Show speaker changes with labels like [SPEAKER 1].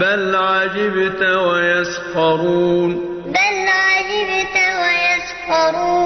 [SPEAKER 1] بل عجبت ويسخرون.
[SPEAKER 2] بل عجبت ويسخرون.